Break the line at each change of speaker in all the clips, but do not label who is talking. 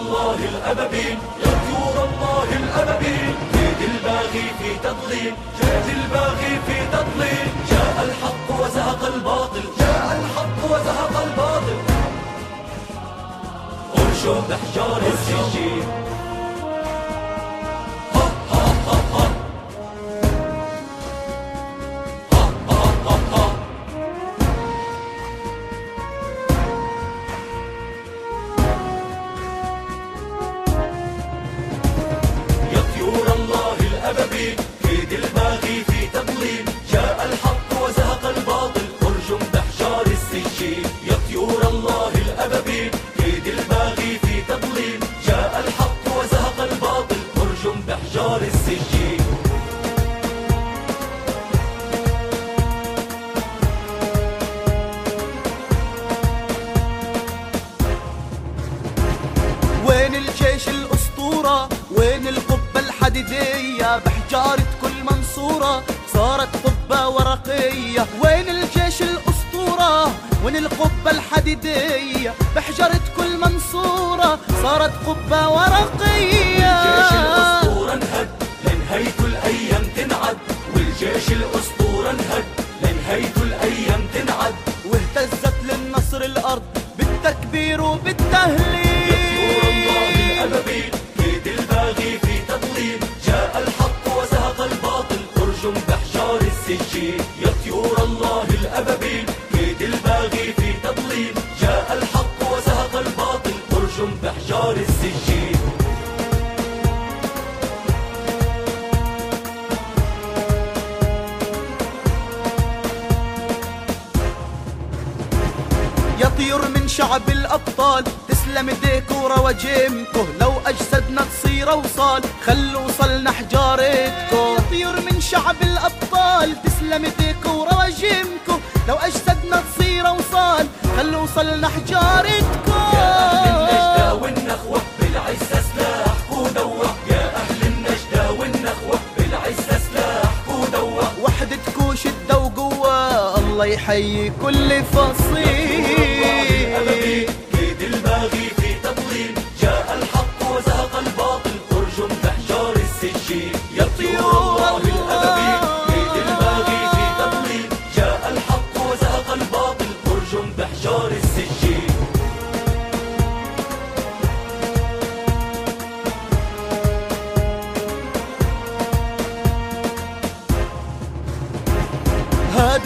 الله الأبابيل يا طيور الله الأبابيل جيد الباغي في تضليل. جيد الباغي في تضليل. جاء الحق وزهق الباطل. جاء الحق وزهق الباطل. ارشم بحجار السجين
وين الجيش الأسطورة؟ وين القبة الحديدية؟ بحجارة كل منصورة صارت قبة ورقية. وين الجيش الأسطورة؟ وين القبة الحديدية؟ بحجارة كل منصورة صارت قبة ورقية.
الجيش الأسطورة.
واهتزت للنصر الأرض بالتكبير وبالتهليل.
طيور الله الأبابيل
يطير من شعب الأبطال. تسلم ايديك ورواجمكو لو أجسادنا تصير أوصال. خلوا وصلنا حجارتكو. يطير من شعب الأبطال. تسلم ايديك ورواجمكو لو أجسادنا تصير أوصال. خلوا وصلنا حجارتكو.
يا أهل النجدة والنخوة بالعزة سلاح ودوة يا أهل النجدة والنخوة بالعزة سلاح ودوة
وحدتكو شدة وقوة الله يحيي كل فصيل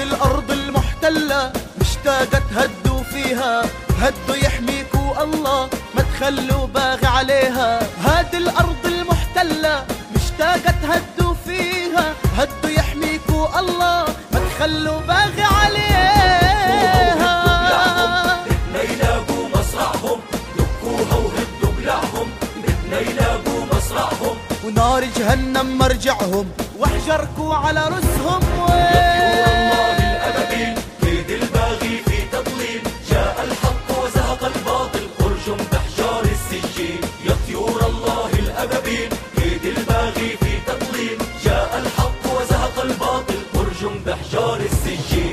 الأرض المحتلة مشتاقة تهدوا فيها. هدوا يحميكوا الله ما تخلوا باغي عليها. هذه الأرض المحتلة مشتاقة تهدوا فيها. هدوا يحميكوا الله ما تخلوا باغي عليها.
بدنا يلاقوا مصرعهم دكوها وهدوا قلعهم بدنا يلاقوا مصرعهم
ونار جهنم مرجعهم واحجركوا على رسهم
يا بحجار السجين